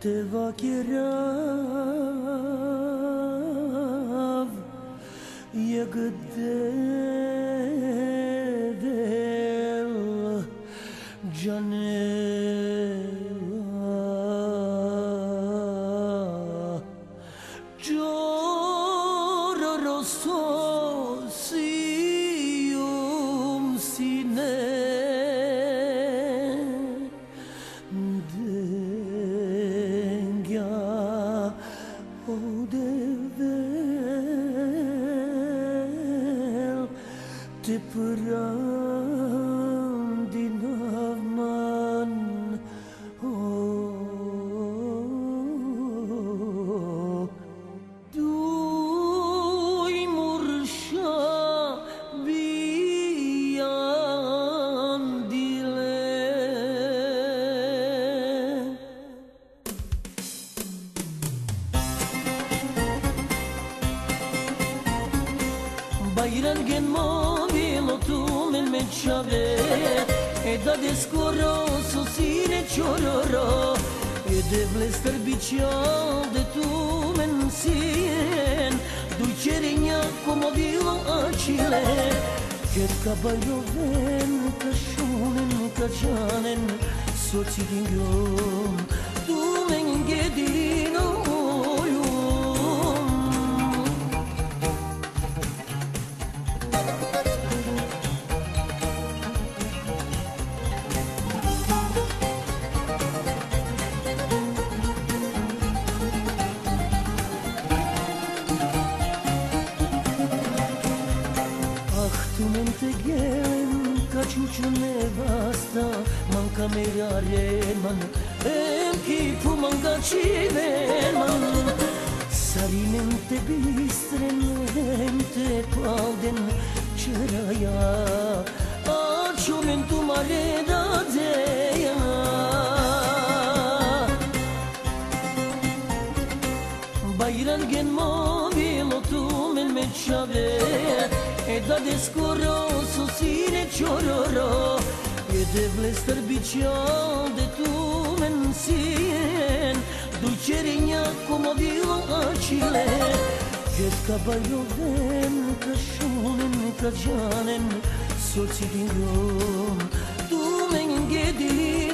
te vakirav yagdel janela Lloroso Oh, te. Aira il gemmovilo tu men mecciave E da descuro sosire ciororo E devle starbicio de tu mensien Dulcerinya comodilo acile Ker kabayoven kaşunen kaçanen Soçi dingom ca ciuciu nevasta Manca merare man, em kipu manca civeman Sarimente bistren, em te palden ceraya Aciu men tu mare Bajra l-gen mobil u tu minn e da diskoro su sire ċororo e de vre biċjon de tu minn sien Dulċerinja komodilo għacile Ġedka bajru den kaxunin kaġanen Soċi din rom Tu minn gedilin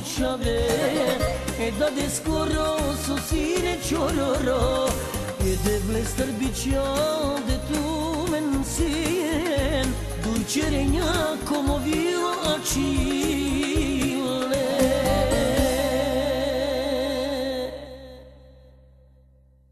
chiave e da descorroso si ne ciororo e de blester bicio de tu mensien dulce regna como vio a